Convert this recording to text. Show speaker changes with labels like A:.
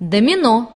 A: домино.